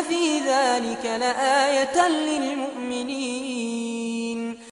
في ذلك لآية للمؤمنين